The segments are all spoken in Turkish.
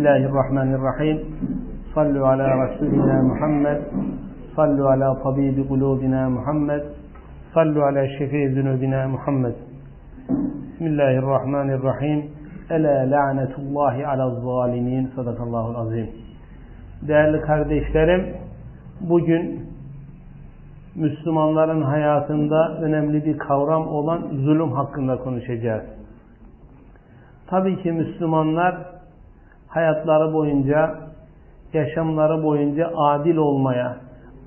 Bismillahirrahmanirrahim. Sallu ala Resulina Muhammed. Sallu ala tabibi kulubina Muhammed. Sallu ala şefi zunubina Muhammed. Bismillahirrahmanirrahim. Ela la'netullahi ala zalimin. Sadakallahu azim. Değerli kardeşlerim, bugün Müslümanların hayatında önemli bir kavram olan zulüm hakkında konuşacağız. Tabii ki Müslümanlar hayatları boyunca, yaşamları boyunca adil olmaya,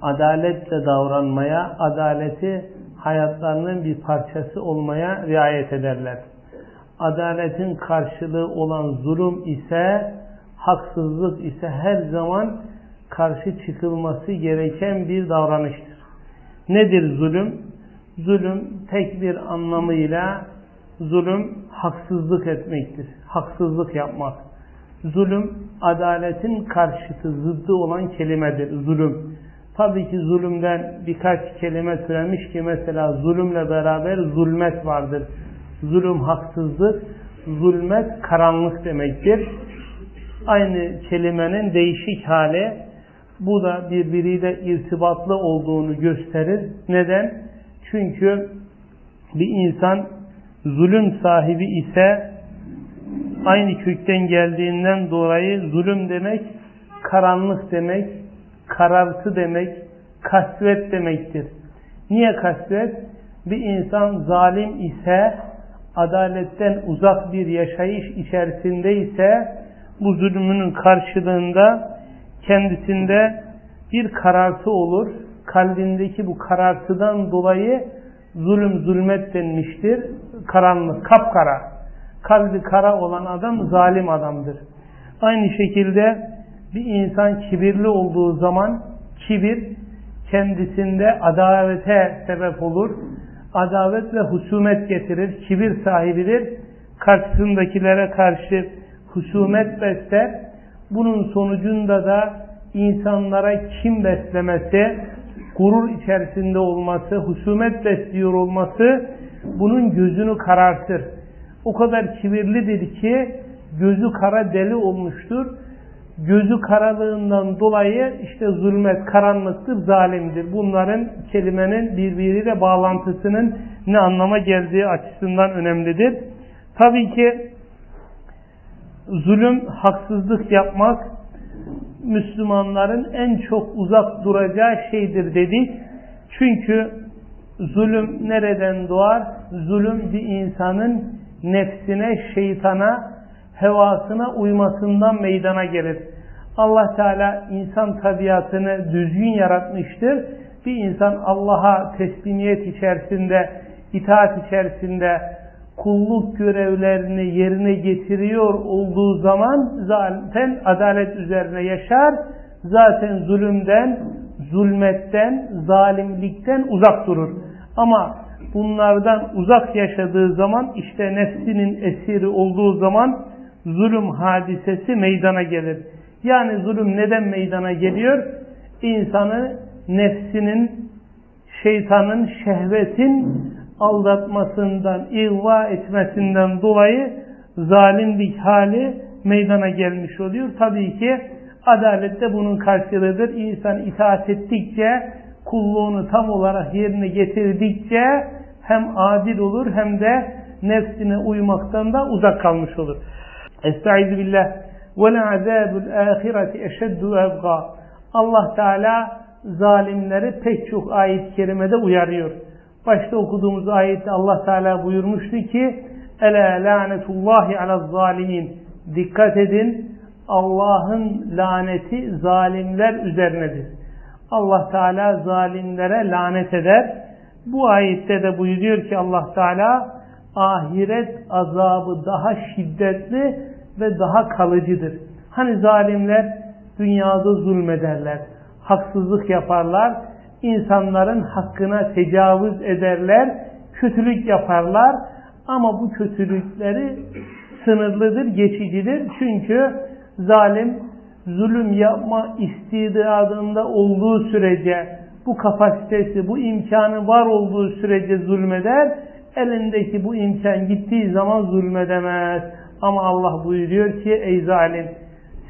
adaletle davranmaya, adaleti hayatlarının bir parçası olmaya riayet ederler. Adaletin karşılığı olan zulüm ise, haksızlık ise her zaman karşı çıkılması gereken bir davranıştır. Nedir zulüm? Zulüm tek bir anlamıyla zulüm haksızlık etmektir. Haksızlık yapmak. Zulüm adaletin karşıtı, zıddı olan kelimedir. Zulüm. Tabii ki zulümden birkaç kelime türemiş ki mesela zulümle beraber zulmet vardır. Zulüm haksızlık, zulmet karanlık demektir. Aynı kelimenin değişik hali bu da birbiriyle irtibatlı olduğunu gösterir. Neden? Çünkü bir insan zulüm sahibi ise aynı kökten geldiğinden dolayı zulüm demek karanlık demek, karartı demek, kasvet demektir. Niye kasvet? Bir insan zalim ise, adaletten uzak bir yaşayış içerisinde ise bu zulmünün karşılığında kendisinde bir karartı olur. Kalbindeki bu karartıdan dolayı zulüm zulmet denmiştir. Karanlık, kapkara. Kalbi kara olan adam zalim adamdır. Aynı şekilde bir insan kibirli olduğu zaman kibir kendisinde adavete sebep olur. Adavet ve husumet getirir. Kibir sahibidir. Karşısındakilere karşı husumet besler. Bunun sonucunda da insanlara kim beslemesi, gurur içerisinde olması, husumet besliyor olması bunun gözünü karartır. O kadar kibirlidir ki gözü kara deli olmuştur. Gözü karalığından dolayı işte zulmet, karanlıktır, zalimdir. Bunların kelimenin birbiriyle bağlantısının ne anlama geldiği açısından önemlidir. Tabii ki zulüm, haksızlık yapmak Müslümanların en çok uzak duracağı şeydir dedik. Çünkü zulüm nereden doğar? Zulüm bir insanın nefsine, şeytana, hevasına uymasından meydana gelir. Allah Teala insan tabiatını düzgün yaratmıştır. Bir insan Allah'a teslimiyet içerisinde, itaat içerisinde kulluk görevlerini yerine getiriyor olduğu zaman zaten adalet üzerine yaşar. Zaten zulümden, zulmetten, zalimlikten uzak durur. Ama bunlardan uzak yaşadığı zaman işte nefsinin esiri olduğu zaman zulüm hadisesi meydana gelir. Yani zulüm neden meydana geliyor? İnsanı nefsinin, şeytanın, şehvetin aldatmasından, ihva etmesinden dolayı zalimlik hali meydana gelmiş oluyor. Tabii ki adalet de bunun karşılığıdır. İnsan itaat ettikçe, kulluğunu tam olarak yerine getirdikçe hem adil olur hem de nefsine uymaktan da uzak kalmış olur. Estaizu billah. Ve le azabul ahireti eşeddu ebga. Allah Teala zalimleri pek çok ayet-i kerimede uyarıyor. Başta okuduğumuz ayette Allah Teala buyurmuştu ki Ela lanetullahi ala zalimin. Dikkat edin Allah'ın laneti zalimler üzerinedir. Allah Teala zalimlere lanet eder. Bu ayette de buyuruyor ki Allah Teala ahiret azabı daha şiddetli ve daha kalıcıdır. Hani zalimler dünyada zulmederler, haksızlık yaparlar, insanların hakkına tecavüz ederler, kötülük yaparlar ama bu kötülükleri sınırlıdır, geçicidir. Çünkü zalim zulüm yapma istidadında olduğu sürece, bu kapasitesi, bu imkanı var olduğu sürece zulmeder. Elindeki bu imkan gittiği zaman zulmedemez. Ama Allah buyuruyor ki ey zalim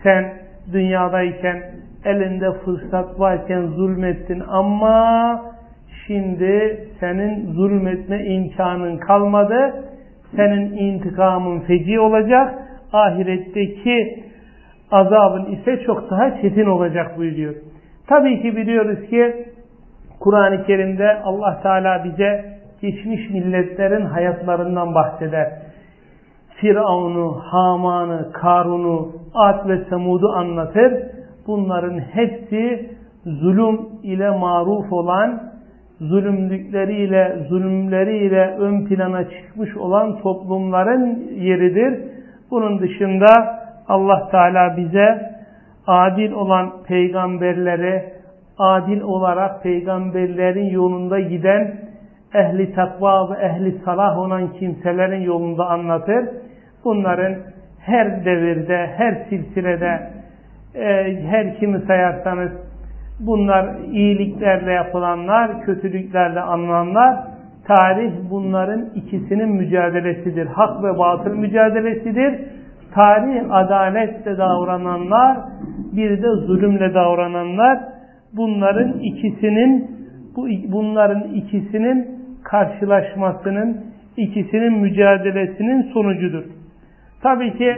Sen dünyadayken elinde fırsat varken zulmettin ama şimdi senin zulmetme imkanın kalmadı. Senin intikamın feci olacak. Ahiretteki azabın ise çok daha çetin olacak buyuruyor. Tabii ki biliyoruz ki Kur'an-ı Kerim'de Allah Teala bize geçmiş milletlerin hayatlarından bahseder. Firavun'u, Haman'ı, Karun'u, Ad ve Semud'u anlatır. Bunların hepsi zulüm ile maruf olan, zulümlükleriyle, zulümleriyle ön plana çıkmış olan toplumların yeridir. Bunun dışında Allah Teala bize adil olan peygamberleri, adil olarak peygamberlerin yolunda giden ehli takva ve ehli salah olan kimselerin yolunda anlatır. Bunların her devirde, her silsilede, e, her kimi sayarsanız bunlar iyiliklerle yapılanlar, kötülüklerle anılanlar, tarih bunların ikisinin mücadelesidir. Hak ve batıl mücadelesidir. Tarih adaletle davrananlar, bir de zulümle davrananlar, bunların ikisinin bu bunların ikisinin karşılaşmasının, ikisinin mücadelesinin sonucudur. Tabii ki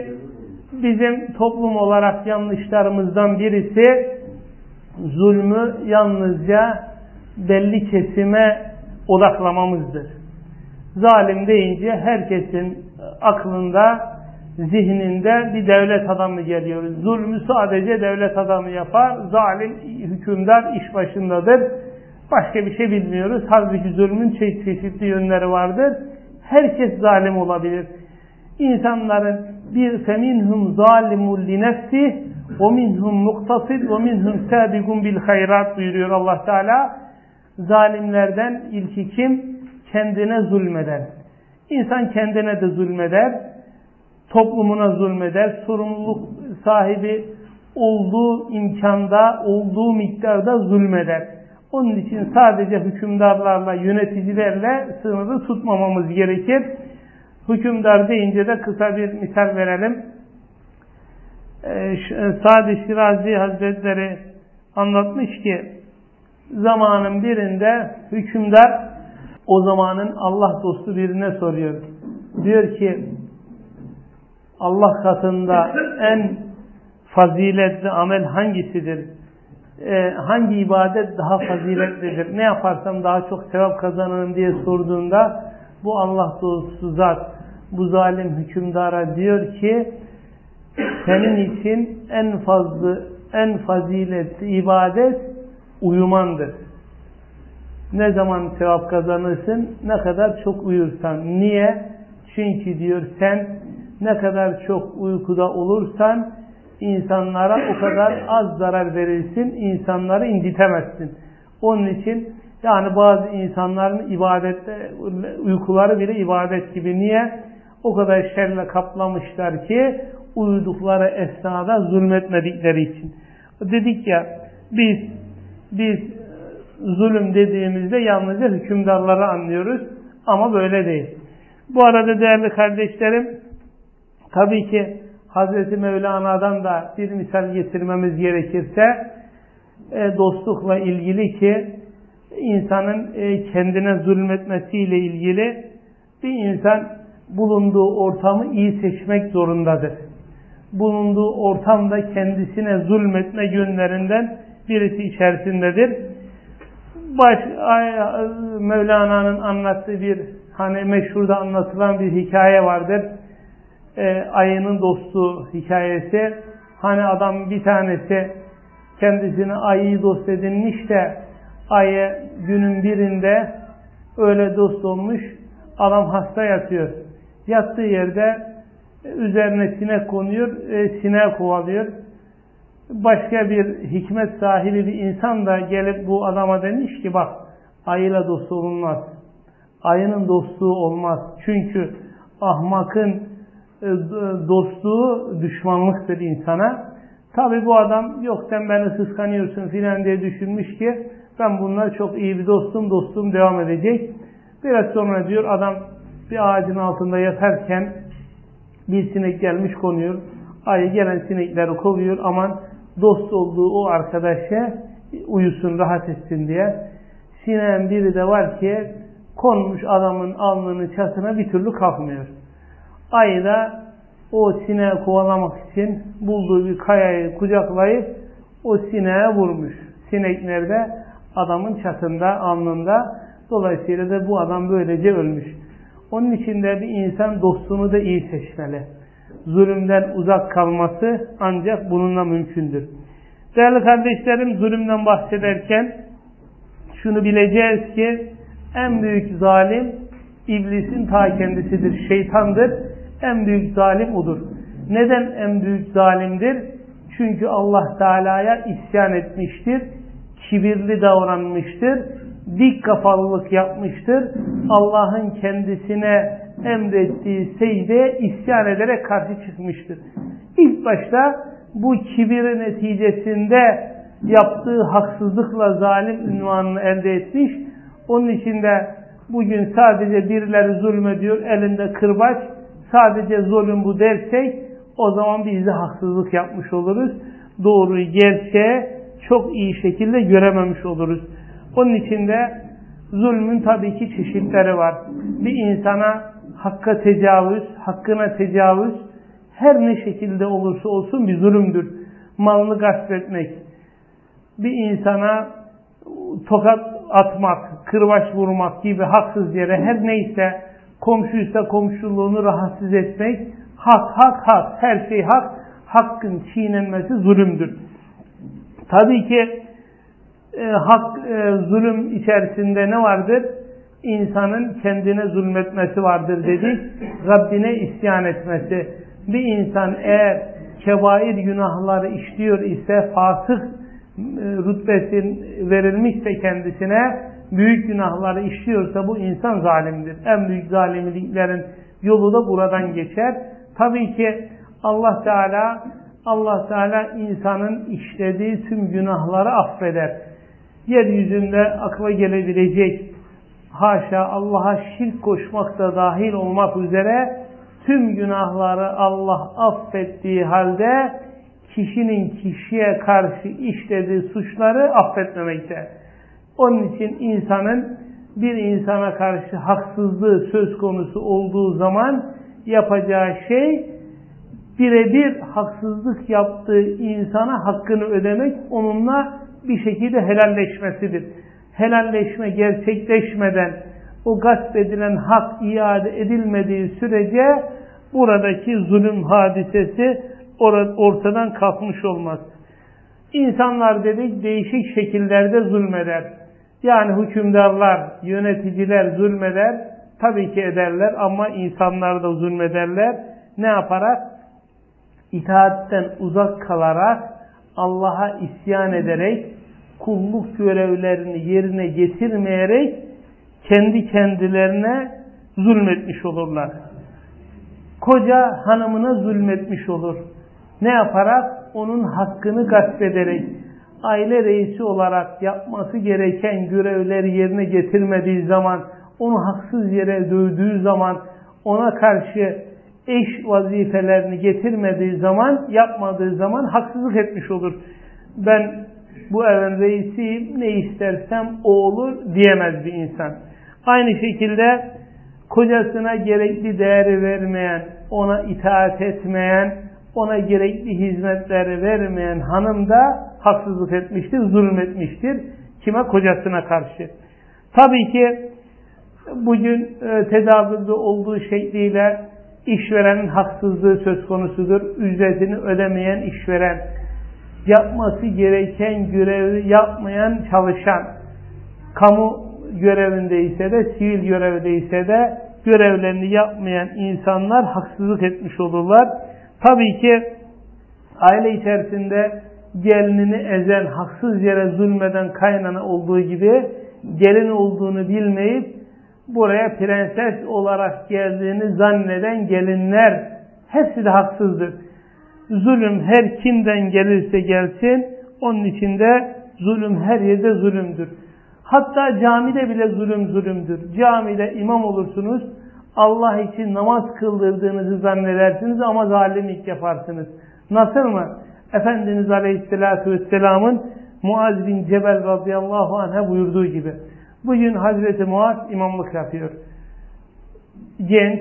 bizim toplum olarak yanlışlarımızdan birisi zulmü yalnızca belli kesime odaklamamızdır. Zalim deyince herkesin aklında, zihninde bir devlet adamı geliyor. Zulmü sadece devlet adamı yapar, zalim hükümdar iş başındadır. Başka bir şey bilmiyoruz. Halbuki zulmün çeşitli yönleri vardır. Herkes zalim olabilir. İnsanların bir feminhum zalimun li nefsi ve minhum muktasid ve minhum sabiqun bil hayrat buyuruyor Allah Teala. Zalimlerden ilki kim? Kendine zulmeder. İnsan kendine de zulmeder. Toplumuna zulmeder. Sorumluluk sahibi olduğu imkanda, olduğu miktarda zulmeder. Onun için sadece hükümdarlarla, yöneticilerle sınırı tutmamamız gerekir. Hükümdar deyince de kısa bir misal verelim. Ee, Sadi Şirazi Hazretleri anlatmış ki zamanın birinde hükümdar o zamanın Allah dostu birine soruyor. Diyor ki Allah katında en faziletli amel hangisidir? Ee, hangi ibadet daha faziletlidir? Ne yaparsam daha çok sevap kazanırım diye sorduğunda bu Allah dostu zat bu zalim hükümdara diyor ki senin için en fazla en faziletli ibadet uyumandır. Ne zaman sevap kazanırsın? Ne kadar çok uyursan. Niye? Çünkü diyor sen ne kadar çok uykuda olursan insanlara o kadar az zarar verirsin, insanları incitemezsin. Onun için yani bazı insanların ibadette uykuları bile ibadet gibi. Niye? O kadar şerle kaplamışlar ki uyudukları esnada zulmetmedikleri için. Dedik ya biz biz zulüm dediğimizde yalnızca hükümdarları anlıyoruz ama böyle değil. Bu arada değerli kardeşlerim tabii ki Hazreti Mevlana'dan da bir misal getirmemiz gerekirse e, dostlukla ilgili ki insanın e, kendine zulmetmesiyle ilgili bir insan bulunduğu ortamı iyi seçmek zorundadır. Bulunduğu ortamda kendisine zulmetme yönlerinden birisi içerisindedir. Baş, Mevlana'nın anlattığı bir hani meşhurda anlatılan bir hikaye vardır. E, ayının dostu hikayesi. Hani adam bir tanesi kendisine ayıyı dost edinmiş de ayı günün birinde öyle dost olmuş adam hasta yatıyor. Yattığı yerde üzerine sinek konuyor, e, sineği kovalıyor. Başka bir hikmet sahibi bir insan da gelip bu adama demiş ki bak ayıyla dost olunmaz. Ayının dostluğu olmaz. Çünkü ahmakın dostluğu düşmanlıktır insana. Tabi bu adam yok sen beni kıskanıyorsun filan diye düşünmüş ki ben bunlar çok iyi bir dostum, dostum devam edecek. Biraz sonra diyor adam bir ağacın altında yatarken bir sinek gelmiş konuyor. Ayı gelen sinekleri kovuyor aman dost olduğu o arkadaşa uyusun rahat etsin diye. Sineğin biri de var ki konmuş adamın alnının çatına bir türlü kalkmıyor. Ayı da o sineği kovalamak için bulduğu bir kayayı kucaklayıp o sineğe vurmuş. Sinek nerede? Adamın çatında, alnında. Dolayısıyla da bu adam böylece ölmüş. Onun için de bir insan dostunu da iyi seçmeli. Zulümden uzak kalması ancak bununla mümkündür. Değerli kardeşlerim zulümden bahsederken şunu bileceğiz ki en büyük zalim iblisin ta kendisidir, şeytandır. En büyük zalim odur. Neden en büyük zalimdir? Çünkü Allah Teala'ya isyan etmiştir, kibirli davranmıştır, dik kafalılık yapmıştır. Allah'ın kendisine emrettiği secdeye isyan ederek karşı çıkmıştır. İlk başta bu kibir neticesinde yaptığı haksızlıkla zalim ünvanını elde etmiş. Onun için de bugün sadece birileri zulmediyor, elinde kırbaç, sadece zulüm bu dersek o zaman biz de haksızlık yapmış oluruz. Doğruyu, gerçeğe çok iyi şekilde görememiş oluruz. Onun için de zulmün tabii ki çeşitleri var. Bir insana hakka tecavüz, hakkına tecavüz her ne şekilde olursa olsun bir zulümdür. Malını gasp etmek, bir insana tokat atmak, kırbaç vurmak gibi haksız yere her neyse komşuysa komşuluğunu rahatsız etmek hak, hak, hak. Her şey hak. Hakkın çiğnenmesi zulümdür. Tabii ki e, hak, e, zulüm içerisinde ne vardır? İnsanın kendine zulmetmesi vardır dedik. Rabbine isyan etmesi. Bir insan eğer kebair günahları işliyor ise fasık e, rütbesi verilmişse kendisine büyük günahları işliyorsa bu insan zalimdir. En büyük zalimliklerin yolu da buradan geçer. Tabii ki Allah Teala Allah Teala insanın işlediği tüm günahları affeder. Yeryüzünde akla gelebilecek haşa Allah'a şirk koşmak da dahil olmak üzere tüm günahları Allah affettiği halde kişinin kişiye karşı işlediği suçları affetmemekte. Onun için insanın bir insana karşı haksızlığı söz konusu olduğu zaman yapacağı şey birebir haksızlık yaptığı insana hakkını ödemek, onunla bir şekilde helalleşmesidir. Helalleşme gerçekleşmeden o gasp edilen hak iade edilmediği sürece buradaki zulüm hadisesi ortadan kalkmış olmaz. İnsanlar dedik değişik şekillerde zulmeder. Yani hükümdarlar, yöneticiler zulmeder. Tabii ki ederler ama insanlar da zulmederler. Ne yaparak? İtaatten uzak kalarak, Allah'a isyan ederek, kulluk görevlerini yerine getirmeyerek kendi kendilerine zulmetmiş olurlar. Koca hanımına zulmetmiş olur. Ne yaparak? Onun hakkını gasp ederek, aile reisi olarak yapması gereken görevleri yerine getirmediği zaman, onu haksız yere dövdüğü zaman, ona karşı eş vazifelerini getirmediği zaman, yapmadığı zaman haksızlık etmiş olur. Ben bu evin reisiyim, ne istersem o olur diyemez bir insan. Aynı şekilde kocasına gerekli değeri vermeyen, ona itaat etmeyen, ona gerekli hizmetleri vermeyen hanım da haksızlık etmiştir, zulmetmiştir. Kime? Kocasına karşı. Tabii ki bugün e, tedavülde olduğu şekliyle işverenin haksızlığı söz konusudur. Ücretini ödemeyen işveren, yapması gereken görevi yapmayan çalışan, kamu görevindeyse de, sivil görevdeyse de görevlerini yapmayan insanlar haksızlık etmiş olurlar. Tabii ki aile içerisinde gelinini ezen, haksız yere zulmeden kaynana olduğu gibi gelin olduğunu bilmeyip buraya prenses olarak geldiğini zanneden gelinler hepsi de haksızdır. Zulüm her kimden gelirse gelsin onun içinde zulüm her yerde zulümdür. Hatta camide bile zulüm zulümdür. Camide imam olursunuz, Allah için namaz kıldırdığınızı zannedersiniz ama zalimlik yaparsınız. Nasıl mı? Efendimiz Aleyhisselatü Vesselam'ın Muaz bin Cebel radıyallahu anh'a buyurduğu gibi. Bugün Hazreti Muaz imamlık yapıyor. Genç,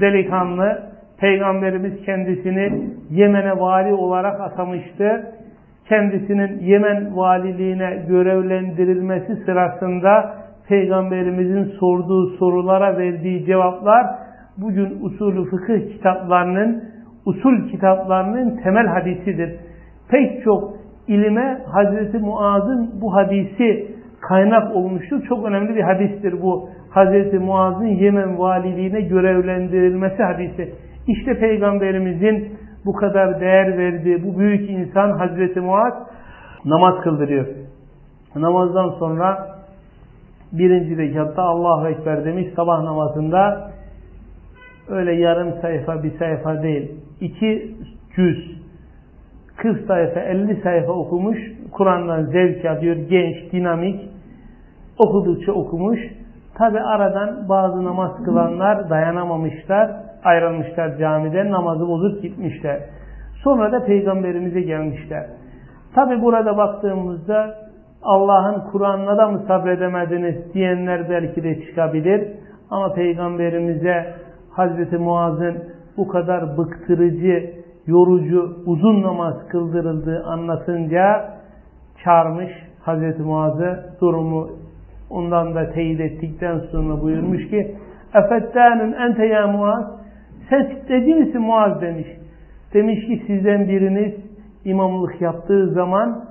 delikanlı, Peygamberimiz kendisini Yemen'e vali olarak atamıştı. Kendisinin Yemen valiliğine görevlendirilmesi sırasında Peygamberimizin sorduğu sorulara verdiği cevaplar bugün usulü fıkıh kitaplarının, usul kitaplarının temel hadisidir. Pek çok ilime Hazreti Muaz'ın bu hadisi kaynak olmuştur. Çok önemli bir hadistir bu. Hazreti Muaz'ın Yemen valiliğine görevlendirilmesi hadisi. İşte Peygamberimizin bu kadar değer verdiği bu büyük insan Hazreti Muaz namaz kıldırıyor. Namazdan sonra birinci rekatta Allahu Ekber demiş sabah namazında öyle yarım sayfa bir sayfa değil. iki cüz 40 sayfa 50 sayfa okumuş. Kur'an'dan zevk alıyor. Genç, dinamik. Okudukça okumuş. Tabi aradan bazı namaz kılanlar dayanamamışlar. Ayrılmışlar camiden. Namazı bozup gitmişler. Sonra da peygamberimize gelmişler. Tabi burada baktığımızda Allah'ın Kur'an'ına da mı sabredemediniz diyenler belki de çıkabilir. Ama peygamberimize Hazreti Muaz'ın bu kadar bıktırıcı, yorucu, uzun namaz kıldırıldığı anlatınca çağırmış Hazreti Muaz'ı durumu ondan da teyit ettikten sonra buyurmuş ki Efettanun ente ya Muaz sen dedi misin Muaz demiş. Demiş ki sizden biriniz imamlık yaptığı zaman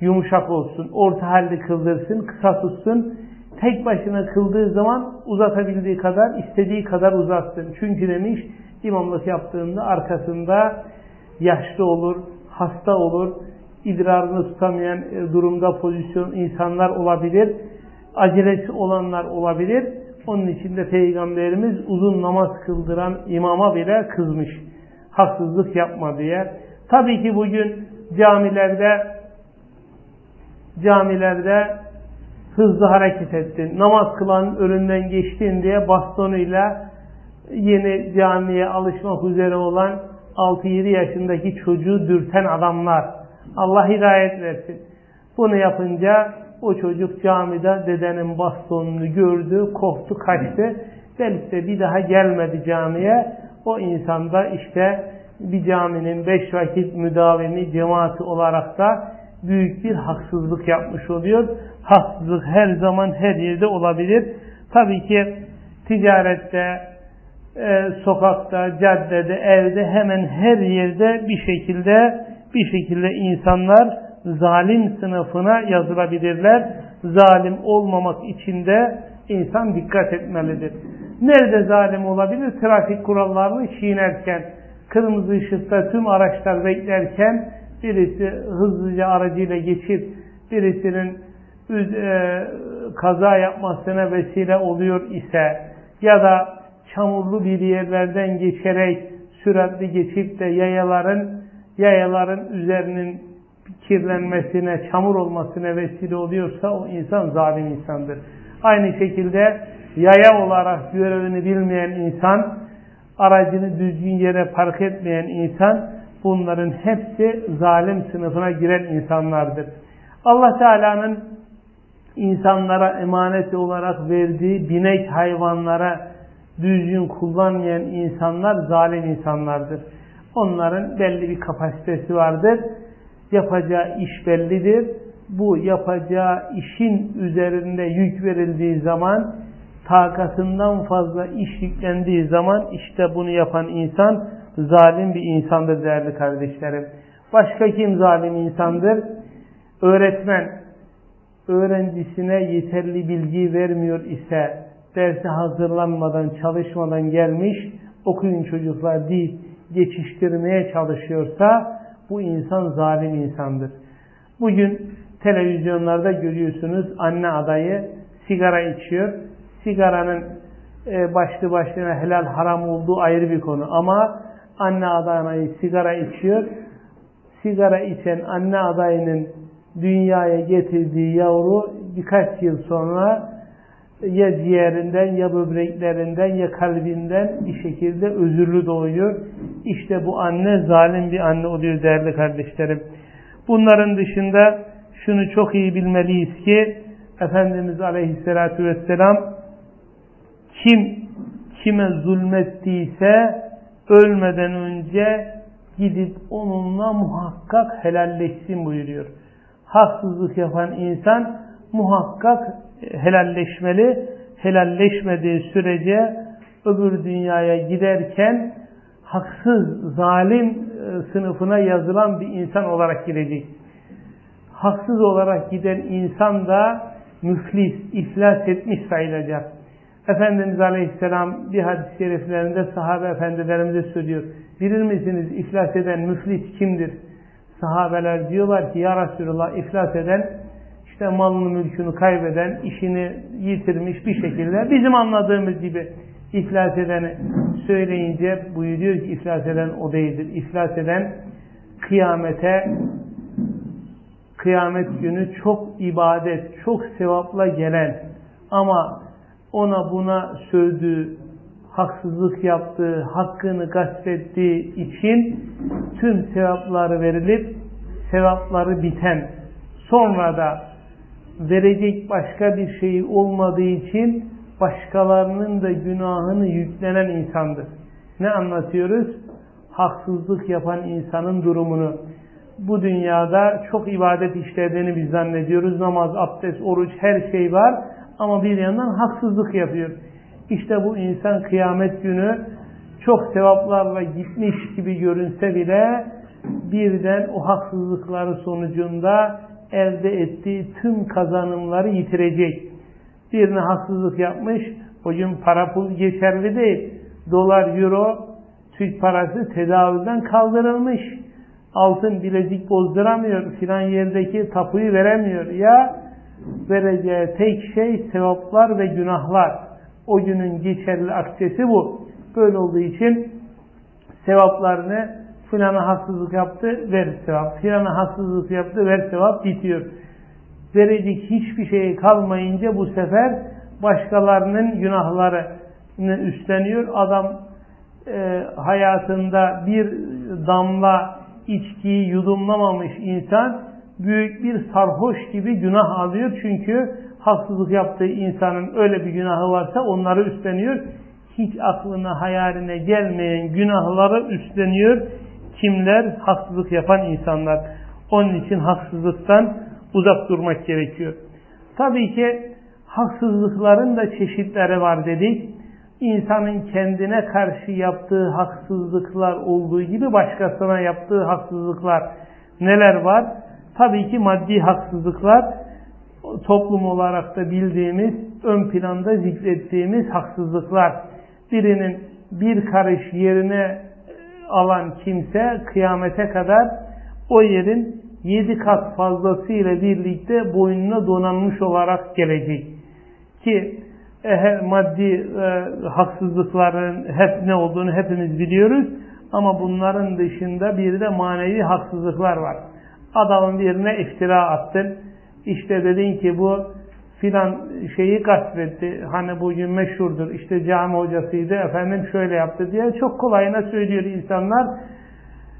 yumuşak olsun, orta halde kıldırsın, kısa tutsun. Tek başına kıldığı zaman uzatabildiği kadar, istediği kadar uzatsın. Çünkü demiş imamlık yaptığında arkasında yaşlı olur, hasta olur, idrarını tutamayan e, durumda pozisyon insanlar olabilir, acelesi olanlar olabilir. Onun için de Peygamberimiz uzun namaz kıldıran imama bile kızmış. Haksızlık yapma diye. Tabii ki bugün camilerde camilerde hızlı hareket ettin. Namaz kılan önünden geçtin diye bastonuyla yeni camiye alışmak üzere olan 6-7 yaşındaki çocuğu dürten adamlar. Allah hidayet versin. Bunu yapınca o çocuk camide dedenin bastonunu gördü, korktu, kaçtı. Belki de bir daha gelmedi camiye. O insanda işte bir caminin beş vakit müdavimi cemaati olarak da büyük bir haksızlık yapmış oluyor. Haksızlık her zaman her yerde olabilir. Tabii ki ticarette, e, sokakta, caddede, evde hemen her yerde bir şekilde bir şekilde insanlar zalim sınıfına yazılabilirler. Zalim olmamak için de insan dikkat etmelidir. Nerede zalim olabilir? Trafik kurallarını çiğnerken, kırmızı ışıkta tüm araçlar beklerken birisi hızlıca aracıyla geçip birisinin e, kaza yapmasına vesile oluyor ise ya da çamurlu bir yerlerden geçerek süratli geçip de yayaların yayaların üzerinin kirlenmesine, çamur olmasına vesile oluyorsa o insan zalim insandır. Aynı şekilde yaya olarak görevini bilmeyen insan, aracını düzgün yere park etmeyen insan, bunların hepsi zalim sınıfına giren insanlardır. Allah Teala'nın insanlara emanet olarak verdiği binek hayvanlara düzgün kullanmayan insanlar zalim insanlardır. Onların belli bir kapasitesi vardır. Yapacağı iş bellidir. Bu yapacağı işin üzerinde yük verildiği zaman, takatından fazla iş yüklendiği zaman işte bunu yapan insan zalim bir insandır değerli kardeşlerim. Başka kim zalim insandır? Öğretmen öğrencisine yeterli bilgi vermiyor ise derse hazırlanmadan, çalışmadan gelmiş, okuyun çocuklar deyip geçiştirmeye çalışıyorsa bu insan zalim insandır. Bugün televizyonlarda görüyorsunuz anne adayı sigara içiyor. Sigaranın e, başlı başına helal haram olduğu ayrı bir konu ama anne adayı sigara içiyor. Sigara içen anne adayının dünyaya getirdiği yavru birkaç yıl sonra ya ciğerinden ya böbreklerinden ya kalbinden bir şekilde özürlü doğuyor. İşte bu anne zalim bir anne oluyor değerli kardeşlerim. Bunların dışında şunu çok iyi bilmeliyiz ki Efendimiz Aleyhisselatü Vesselam kim kime zulmettiyse ölmeden önce gidip onunla muhakkak helalleşsin buyuruyor. Haksızlık yapan insan muhakkak helalleşmeli. Helalleşmediği sürece öbür dünyaya giderken haksız, zalim e, sınıfına yazılan bir insan olarak gidecek. Haksız olarak giden insan da müflis, iflas etmiş sayılacak. Efendimiz Aleyhisselam bir hadis-i şeriflerinde sahabe efendilerimize söylüyor. Bilir misiniz iflas eden müflis kimdir? Sahabeler diyorlar ki ya Resulullah iflas eden işte malını mülkünü kaybeden, işini yitirmiş bir şekilde bizim anladığımız gibi iflas edeni söyleyince buyuruyor ki iflas eden o değildir. İflas eden kıyamete kıyamet günü çok ibadet, çok sevapla gelen ama ona buna sövdüğü, haksızlık yaptığı, hakkını gasp ettiği için tüm sevapları verilip sevapları biten, sonra da verecek başka bir şey olmadığı için başkalarının da günahını yüklenen insandır. Ne anlatıyoruz? Haksızlık yapan insanın durumunu. Bu dünyada çok ibadet işlediğini biz zannediyoruz. Namaz, abdest, oruç her şey var ama bir yandan haksızlık yapıyor. İşte bu insan kıyamet günü çok sevaplarla gitmiş gibi görünse bile birden o haksızlıkları sonucunda elde ettiği tüm kazanımları yitirecek. Birine haksızlık yapmış, o para pul geçerli değil. Dolar, euro, Türk parası tedavülden kaldırılmış. Altın bilezik bozduramıyor, filan yerdeki tapuyu veremiyor. Ya vereceği tek şey sevaplar ve günahlar. O günün geçerli akçesi bu. Böyle olduğu için sevaplarını filana haksızlık yaptı, ver sevap. Filana haksızlık yaptı, ver sevap bitiyor. Verecek hiçbir şey kalmayınca bu sefer başkalarının günahlarını üstleniyor. Adam e, hayatında bir damla içkiyi yudumlamamış insan büyük bir sarhoş gibi günah alıyor. Çünkü haksızlık yaptığı insanın öyle bir günahı varsa onları üstleniyor. Hiç aklına hayaline gelmeyen günahları üstleniyor. Kimler? Haksızlık yapan insanlar. Onun için haksızlıktan uzak durmak gerekiyor. Tabii ki haksızlıkların da çeşitleri var dedik. İnsanın kendine karşı yaptığı haksızlıklar olduğu gibi başkasına yaptığı haksızlıklar neler var? Tabii ki maddi haksızlıklar toplum olarak da bildiğimiz, ön planda zikrettiğimiz haksızlıklar. Birinin bir karış yerine alan kimse kıyamete kadar o yerin yedi kat fazlasıyla birlikte boynuna donanmış olarak gelecek. Ki e, maddi e, haksızlıkların hep ne olduğunu hepimiz biliyoruz. Ama bunların dışında bir de manevi haksızlıklar var. Adamın birine iftira attın. İşte dedin ki bu filan şeyi gasp etti. Hani bugün meşhurdur. İşte cami hocasıydı. Efendim şöyle yaptı diye çok kolayına söylüyor insanlar.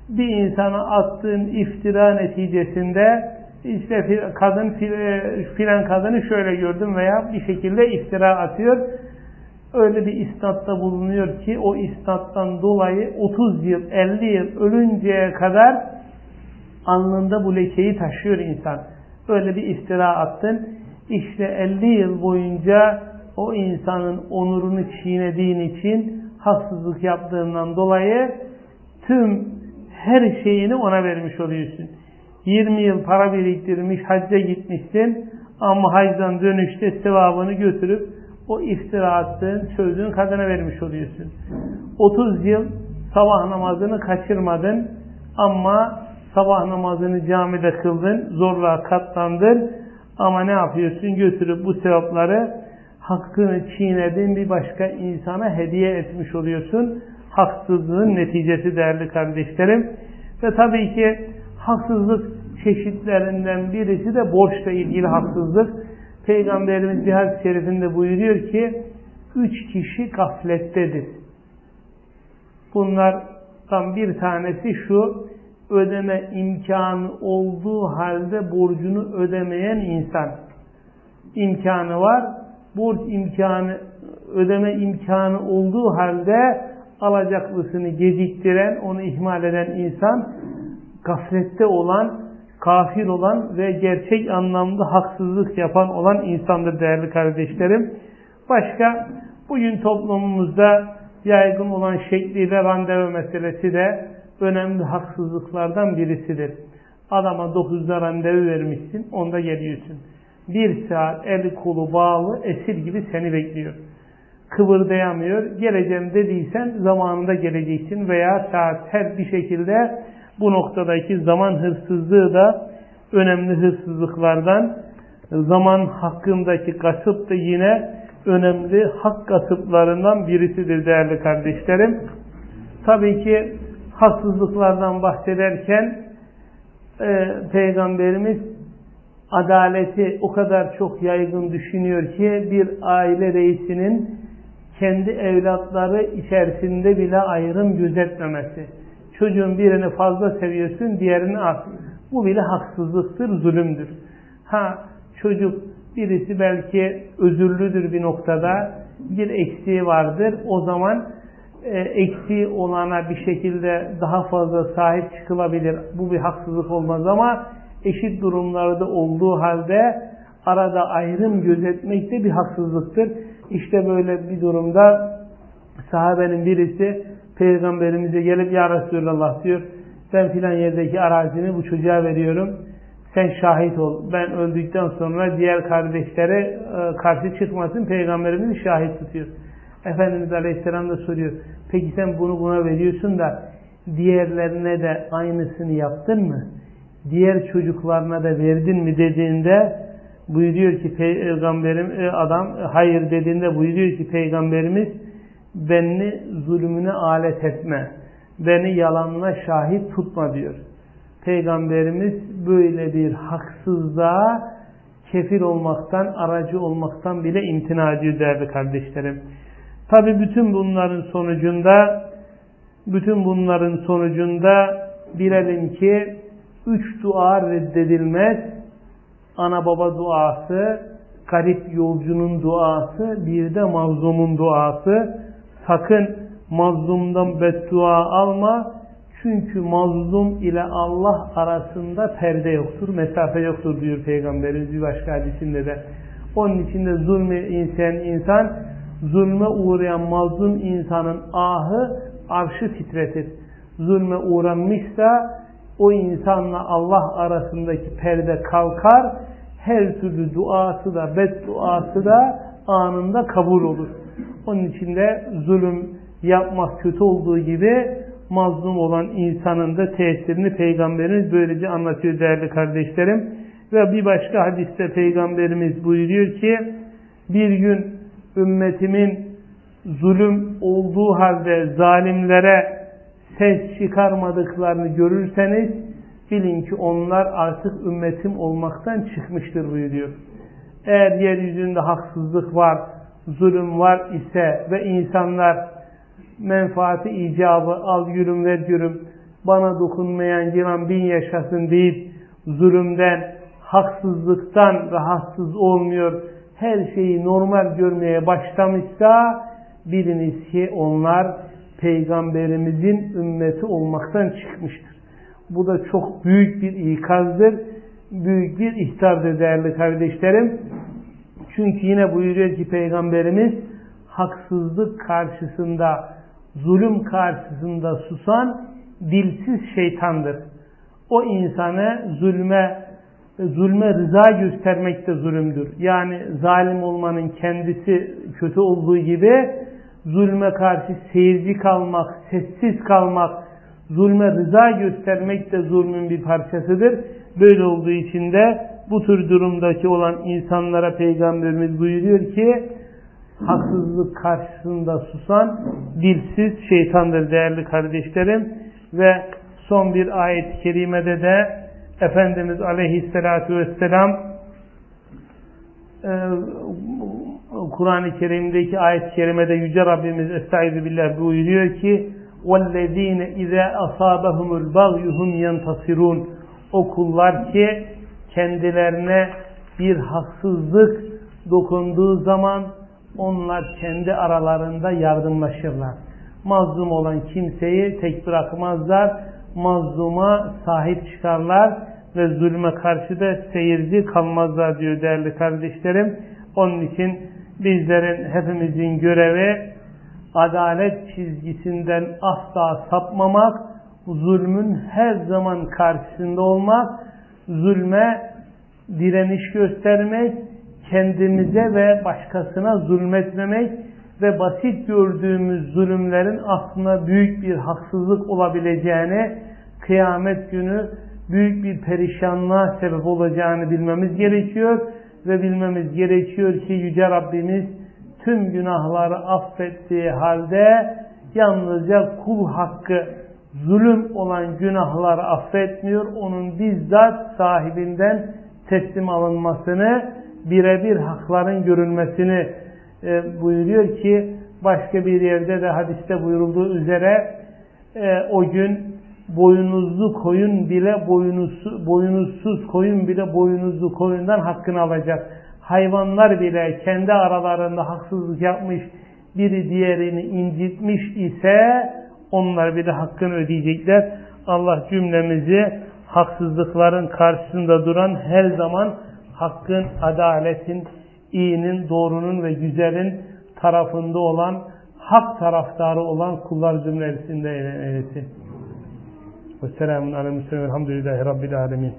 Bir insana attığın iftira neticesinde işte kadın filan kadını şöyle gördüm veya bir şekilde iftira atıyor. Öyle bir istatta bulunuyor ki o istattan dolayı 30 yıl, 50 yıl ölünceye kadar alnında bu lekeyi taşıyor insan. Öyle bir iftira attın. İşte 50 yıl boyunca o insanın onurunu çiğnediğin için haksızlık yaptığından dolayı tüm her şeyini ona vermiş oluyorsun. 20 yıl para biriktirmiş, hacca gitmişsin ama hacdan dönüşte sevabını götürüp o iftira attığın sözün kadına vermiş oluyorsun. 30 yıl sabah namazını kaçırmadın ama sabah namazını camide kıldın, zorla katlandın ama ne yapıyorsun? Götürüp bu sevapları hakkını çiğnedin bir başka insana hediye etmiş oluyorsun. Haksızlığın neticesi değerli kardeşlerim. Ve tabii ki haksızlık çeşitlerinden birisi de borçla ilgili haksızlık. Peygamberimiz bir hadis-i şerifinde buyuruyor ki üç kişi gaflettedir. Bunlardan bir tanesi şu ödeme imkanı olduğu halde borcunu ödemeyen insan. imkanı var. Borç imkanı ödeme imkanı olduğu halde alacaklısını geciktiren, onu ihmal eden insan gaflette olan, kafir olan ve gerçek anlamda haksızlık yapan olan insandır değerli kardeşlerim. Başka bugün toplumumuzda yaygın olan şekliyle randevu meselesi de önemli haksızlıklardan birisidir. Adama 9'da randevu vermişsin, onda geliyorsun. Bir saat eli kolu bağlı, esir gibi seni bekliyor. Kıvırdayamıyor. Geleceğim dediysen zamanında geleceksin veya saat her bir şekilde bu noktadaki zaman hırsızlığı da önemli hırsızlıklardan zaman hakkındaki gasıp da yine önemli hak gasıplarından birisidir değerli kardeşlerim. Tabii ki haksızlıklardan bahsederken e, Peygamberimiz adaleti o kadar çok yaygın düşünüyor ki bir aile reisinin kendi evlatları içerisinde bile ayrım gözetmemesi. Çocuğun birini fazla seviyorsun, diğerini az. Bu bile haksızlıktır, zulümdür. Ha çocuk birisi belki özürlüdür bir noktada, bir eksiği vardır. O zaman e, eksiği olana bir şekilde daha fazla sahip çıkılabilir. Bu bir haksızlık olmaz ama eşit durumlarda olduğu halde arada ayrım gözetmek de bir haksızlıktır. İşte böyle bir durumda sahabenin birisi peygamberimize gelip ya Resulallah diyor ben filan yerdeki arazimi bu çocuğa veriyorum. Sen şahit ol. Ben öldükten sonra diğer kardeşlere e, karşı çıkmasın. Peygamberimiz şahit tutuyor. Efendimiz Aleyhisselam da soruyor. Peki sen bunu buna veriyorsun da diğerlerine de aynısını yaptın mı? Diğer çocuklarına da verdin mi dediğinde buyuruyor ki peygamberim e, adam hayır dediğinde buyuruyor ki peygamberimiz beni zulmüne alet etme. Beni yalanına şahit tutma diyor. Peygamberimiz böyle bir haksızlığa kefir olmaktan, aracı olmaktan bile imtina ediyor değerli kardeşlerim. Tabi bütün bunların sonucunda bütün bunların sonucunda bilelim ki üç dua reddedilmez. Ana baba duası, garip yolcunun duası, bir de mazlumun duası. Sakın mazlumdan beddua alma. Çünkü mazlum ile Allah arasında perde yoktur, mesafe yoktur diyor Peygamberimiz bir başka hadisinde de. Onun için de zulmü insan, insan zulme uğrayan mazlum insanın ahı arşı titretir. Zulme uğranmışsa o insanla Allah arasındaki perde kalkar, her türlü duası da, bedduası da anında kabul olur. Onun için de zulüm yapmak kötü olduğu gibi mazlum olan insanın da tesirini Peygamberimiz böylece anlatıyor değerli kardeşlerim. Ve bir başka hadiste Peygamberimiz buyuruyor ki bir gün ümmetimin zulüm olduğu halde zalimlere ses çıkarmadıklarını görürseniz bilin ki onlar artık ümmetim olmaktan çıkmıştır buyuruyor. Eğer yeryüzünde haksızlık var, zulüm var ise ve insanlar menfaati icabı al yürüm ver yürüm bana dokunmayan yılan bin yaşasın deyip zulümden, haksızlıktan rahatsız olmuyor, her şeyi normal görmeye başlamışsa biliniz ki onlar peygamberimizin ümmeti olmaktan çıkmıştır. Bu da çok büyük bir ikazdır. Büyük bir ihtardır değerli kardeşlerim. Çünkü yine buyuruyor ki peygamberimiz haksızlık karşısında, zulüm karşısında susan dilsiz şeytandır. O insanı zulme zulme rıza göstermek de zulümdür. Yani zalim olmanın kendisi kötü olduğu gibi zulme karşı seyirci kalmak, sessiz kalmak, zulme rıza göstermek de zulmün bir parçasıdır. Böyle olduğu için de bu tür durumdaki olan insanlara Peygamberimiz buyuruyor ki haksızlık karşısında susan dilsiz şeytandır değerli kardeşlerim ve son bir ayet-i kerimede de Efendimiz aleyhissalatu vesselam e, Kur'an-ı Kerim'deki ayet-i kerimede Yüce Rabbimiz Estaizu Billah buyuruyor ki وَالَّذ۪ينَ اِذَا أَصَابَهُمُ الْبَغْيُ هُمْ يَنْتَصِرُونَ O kullar ki kendilerine bir haksızlık dokunduğu zaman onlar kendi aralarında yardımlaşırlar. Mazlum olan kimseyi tek bırakmazlar. Mazluma sahip çıkarlar ve zulme karşı da seyirci kalmazlar diyor değerli kardeşlerim. Onun için bizlerin hepimizin görevi adalet çizgisinden asla sapmamak, zulmün her zaman karşısında olmak, zulme direniş göstermek, kendimize ve başkasına zulmetmemek ve basit gördüğümüz zulümlerin aslında büyük bir haksızlık olabileceğini, kıyamet günü büyük bir perişanlığa sebep olacağını bilmemiz gerekiyor ve bilmemiz gerekiyor ki Yüce Rabbimiz tüm günahları affettiği halde yalnızca kul hakkı zulüm olan günahları affetmiyor. Onun bizzat sahibinden teslim alınmasını, birebir hakların görülmesini e, buyuruyor ki başka bir yerde de hadiste buyurulduğu üzere e, o gün boynuzlu koyun bile boynuzsuz, boynuzsuz koyun bile boynuzlu koyundan hakkını alacak. Hayvanlar bile kendi aralarında haksızlık yapmış, biri diğerini incitmiş ise onlar bile hakkını ödeyecekler. Allah cümlemizi haksızlıkların karşısında duran her zaman hakkın, adaletin, iyinin, doğrunun ve güzelin tarafında olan, hak taraftarı olan kullar cümlesinde eylesin. Ve selamun aleyküm. Elhamdülillahi Rabbil alemin.